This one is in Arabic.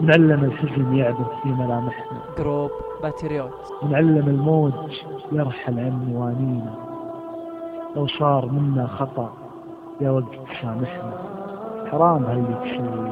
نعلم الحزن يعبث في ملامحنا group باتريوت ونعلم الموج يرحل عن موانينا. لو صار منا خطأ يا وقت سامحنا حرام هاللي تشلل